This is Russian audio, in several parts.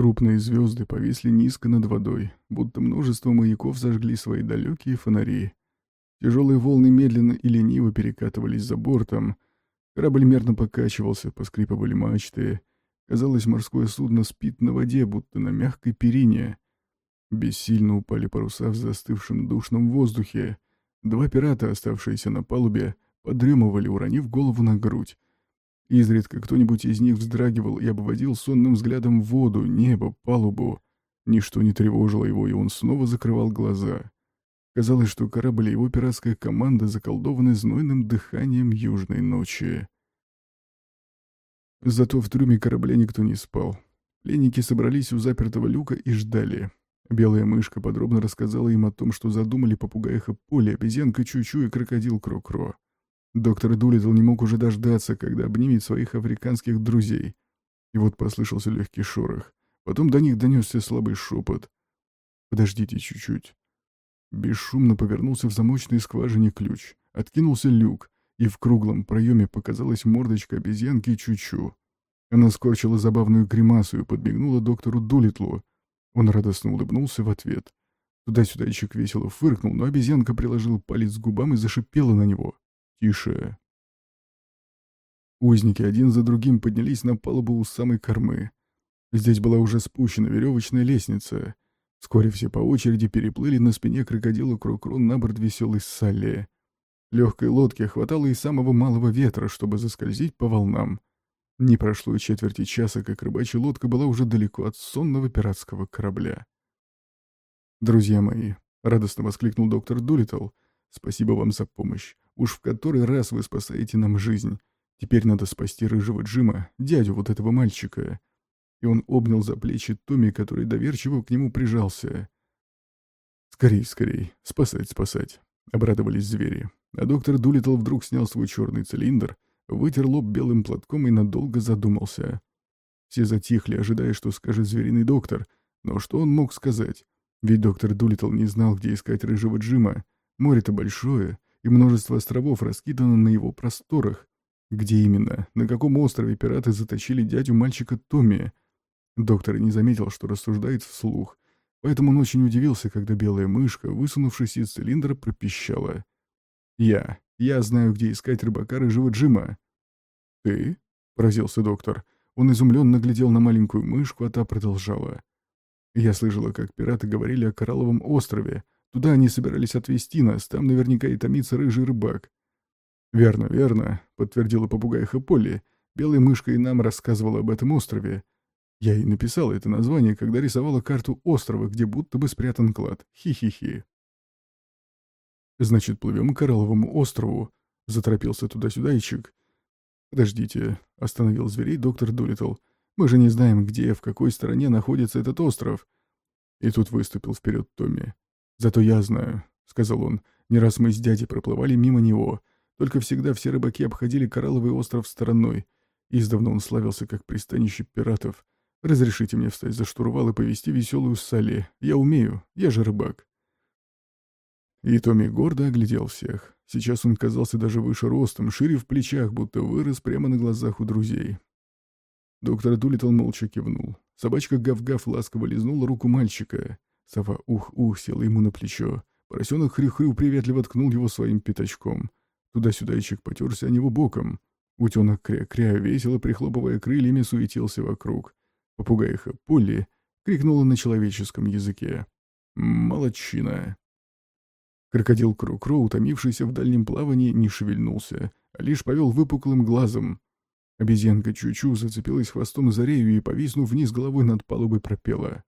Крупные звезды повисли низко над водой, будто множество маяков зажгли свои далекие фонари. Тяжелые волны медленно и лениво перекатывались за бортом. Корабль мерно покачивался, поскрипывали мачты. Казалось, морское судно спит на воде, будто на мягкой перине. Бессильно упали паруса в застывшем душном воздухе. Два пирата, оставшиеся на палубе, подремывали, уронив голову на грудь. Изредка кто-нибудь из них вздрагивал и обводил сонным взглядом воду, небо, палубу. Ничто не тревожило его, и он снова закрывал глаза. Казалось, что корабль и его пиратская команда заколдованы знойным дыханием южной ночи. Зато в трюме корабля никто не спал. Пленники собрались у запертого люка и ждали. Белая мышка подробно рассказала им о том, что задумали попугаиха Поли, обезьянка Чучу и крокодил Кро-Кро. Доктор Дулитл не мог уже дождаться, когда обнимет своих африканских друзей. И вот послышался легкий шорох. Потом до них донесся слабый шепот. «Подождите чуть-чуть». Бесшумно повернулся в замочной скважине ключ. Откинулся люк, и в круглом проеме показалась мордочка обезьянки Чучу. Она скорчила забавную гримасу и подбегнула доктору Дулитлу. Он радостно улыбнулся в ответ. Туда-сюда Ичик весело фыркнул, но обезьянка приложила палец к губам и зашипела на него. «Тише!» Узники один за другим поднялись на палубу у самой кормы. Здесь была уже спущена веревочная лестница. Вскоре все по очереди переплыли на спине крокодила Крокрон на борт веселой Салли. Легкой лодке хватало и самого малого ветра, чтобы заскользить по волнам. Не прошло и четверти часа, как рыбачья лодка была уже далеко от сонного пиратского корабля. «Друзья мои», — радостно воскликнул доктор Дулиттл, — «спасибо вам за помощь. Уж в который раз вы спасаете нам жизнь. Теперь надо спасти рыжего Джима, дядю вот этого мальчика». И он обнял за плечи Томми, который доверчиво к нему прижался. «Скорей, скорей, спасать, спасать», — обрадовались звери. А доктор Дулиттл вдруг снял свой черный цилиндр — вытер лоб белым платком и надолго задумался. Все затихли, ожидая, что скажет звериный доктор. Но что он мог сказать? Ведь доктор Дулиттл не знал, где искать рыжего Джима. Море-то большое, и множество островов раскидано на его просторах. Где именно? На каком острове пираты заточили дядю мальчика Томми? Доктор не заметил, что рассуждает вслух. Поэтому он очень удивился, когда белая мышка, высунувшись из цилиндра, пропищала. «Я. Я знаю, где искать рыбака рыжего Джима». «Ты?» — поразился доктор. Он изумленно глядел на маленькую мышку, а та продолжала. «Я слышала, как пираты говорили о Коралловом острове. Туда они собирались отвезти нас, там наверняка и томится рыжий рыбак». «Верно, верно», — подтвердила попугайха Полли. «Белая мышка и нам рассказывала об этом острове. Я и написала это название, когда рисовала карту острова, где будто бы спрятан клад. Хи-хи-хи». «Значит, плывем к Коралловому острову», — заторопился туда-сюда Ичик. «Подождите», — остановил зверей доктор Дулиттл. «Мы же не знаем, где, в какой стороне находится этот остров». И тут выступил вперед Томми. «Зато я знаю», — сказал он. «Не раз мы с дядей проплывали мимо него. Только всегда все рыбаки обходили Коралловый остров стороной. Издавна он славился как пристанище пиратов. Разрешите мне встать за штурвал и повести веселую Салли. Я умею, я же рыбак». И Томми гордо оглядел всех. Сейчас он казался даже выше ростом, шире в плечах, будто вырос прямо на глазах у друзей. Доктор Дулиттл молча кивнул. Собачка Гав-Гав ласково лизнула руку мальчика. Сова ух-ух села ему на плечо. Поросенок хрю-хрю приветливо ткнул его своим пятачком. Туда-сюда ичик потерся о него боком. Утенок кря-кря, весело прихлопывая крыльями, суетился вокруг. Попугайха Полли крикнула на человеческом языке. «Молодчина!» Крокодил Кру-Кру, утомившийся в дальнем плавании, не шевельнулся, а лишь повел выпуклым глазом. Обезьянка Чучу зацепилась хвостом за рею и, повиснув вниз головой над палубой, пропела.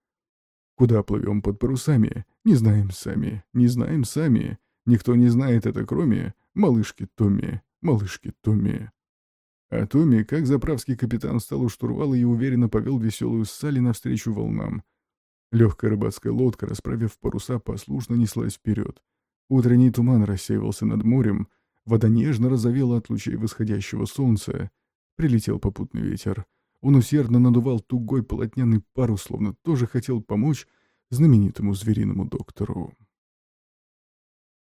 «Куда плывем под парусами? Не знаем сами, не знаем сами. Никто не знает это, кроме малышки Томми, малышки Томми». А Томми, как заправский капитан, встал у штурвала и уверенно повел веселую Салли навстречу волнам. Легкая рыбацкая лодка, расправив паруса, послушно неслась вперед. Утренний туман рассеивался над морем, вода нежно разовела от лучей восходящего солнца. Прилетел попутный ветер. Он усердно надувал тугой полотняный парус, словно тоже хотел помочь знаменитому звериному доктору.